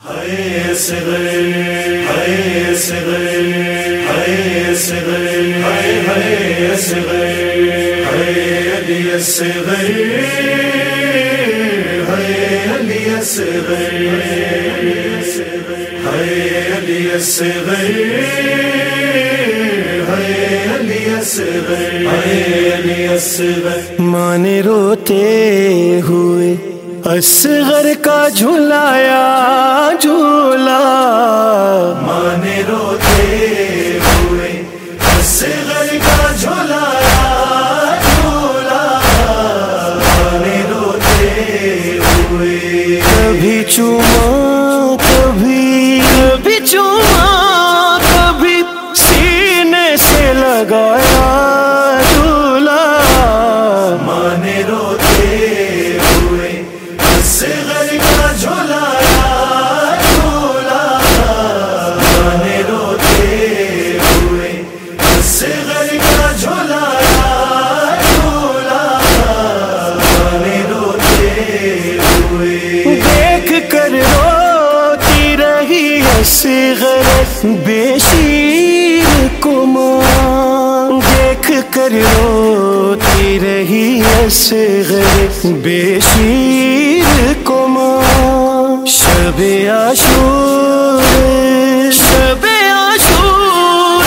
ہے صغر ہے صغر ہے صغر ہے ہے صغر ہے علی صغر ہے علی صغر ہے علی صغر ہے علی علی روتے ہوئے اصغر کا جھلایا جھولا۔ مانے روتے ہوئے اصغر کا جھولایا جھولا۔ مانے روتے ہوئے۔ کبھی چوما رہی اصغر کو ماں دیکھ کر روتی رہی اصغر بے شیر کو ماں۔ شب عاشور شب عاشور،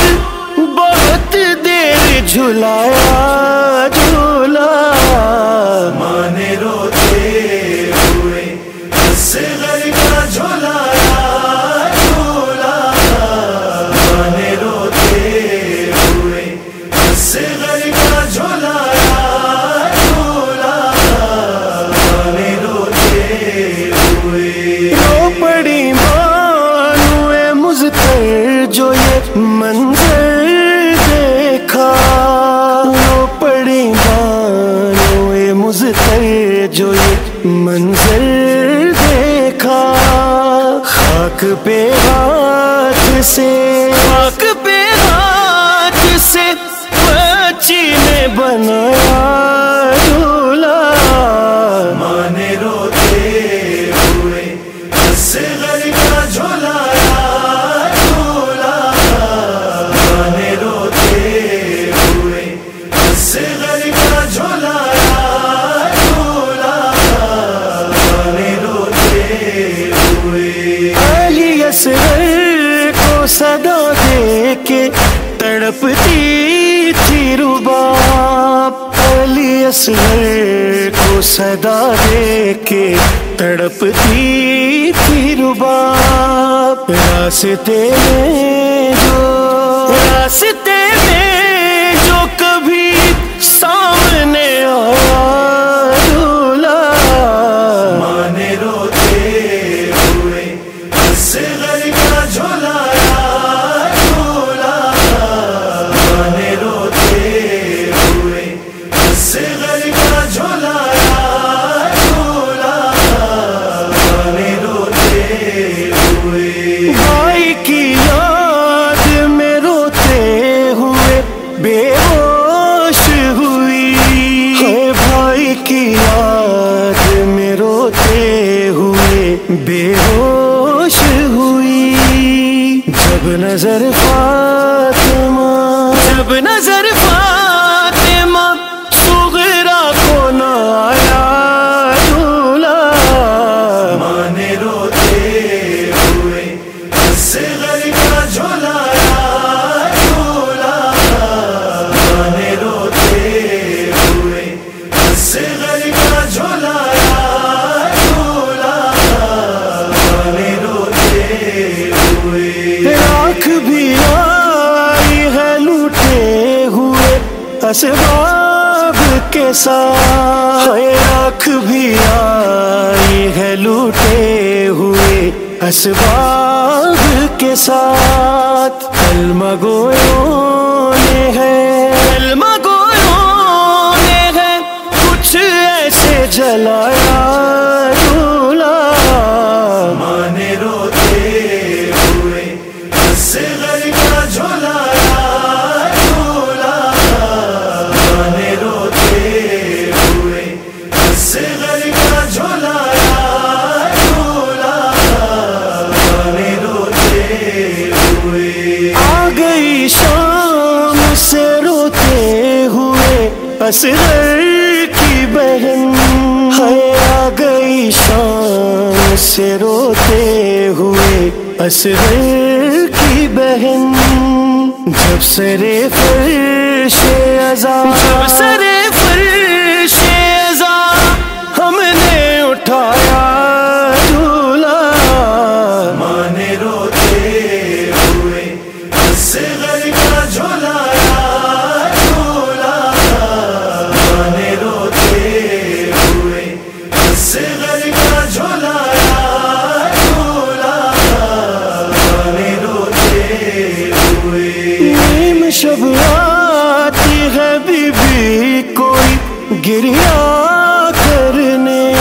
بہت دیر جھلایا۔ ہوئے رو پڑی مانوے مزتر جو یہ منظر دیکھا۔ رو پڑی مانوے مزتر جو یہ منظر دیکھا۔ خاک پہ ہاتھ سے، خاک پہ ہاتھ سے بچی نے بنایا۔ اصغر کا جھولایا جھولا مانے روتے ہوئے اصغر کا جھولایا جھولا روتے ہوئے علی اصغر کو صدا دے کے تڑپتی تھی رباب، علی اصغر۔ صدا دے کے تڑپتی تھی رباب راستے میں جو راستے میں جو کبھی سامنے آیا جھولا مانے روتے ہوئے اصغر کا جھولایا ہوئی نظر فاطمہ، جب نظر فاطمہ سغرا کو نہ آیا جھولا مانے روتے ہوئے اصغر کا جھولایا جھولا کا جھولایا جھولا ہوئے۔ راکھ بھی آئی ہے لوٹے ہوئے اسباب کے ساتھ۔ راکھ بھی آئی ہے لوٹے ہوئے اسباب کے ساتھ۔ کلمہ گویوں نے ہے۔ کلمہ گویوں نے ہے۔ کچھ ایسے جلایا ہوئے آ گئی شام سے روتے ہوئے اصغر کی بہن۔ ہے آ گئی شام سے روتے ہوئے اصغر کی بہن۔ جب سرے فرش عذاب جب سرے شب آتی ہے بی بی کوئی گریا کرنے۔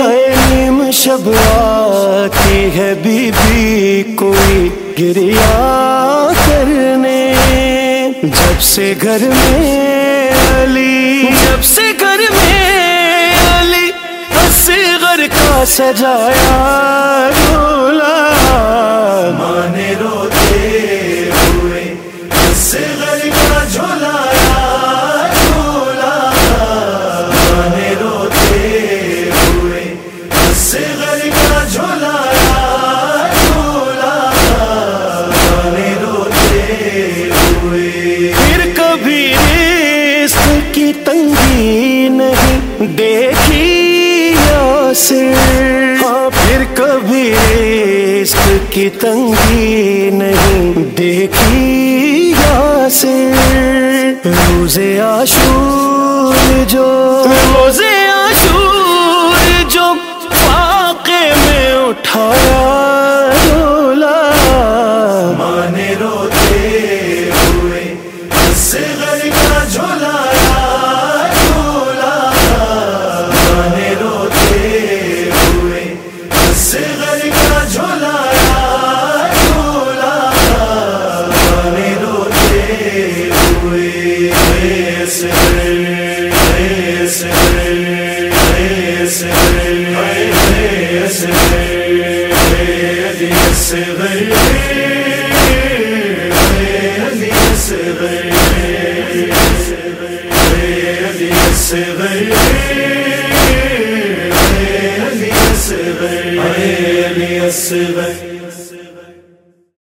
ہے نیم شب آتی ہے بی بی کوئی گریا کرنے۔ جب سے گھر میں علی، جب سے گھر میں علی اصغر کا سجایا ڈولا کی تنگی نہیں دیکھی سے روزے عاشور جو روزے عاشور جو فاقے میں اٹھایا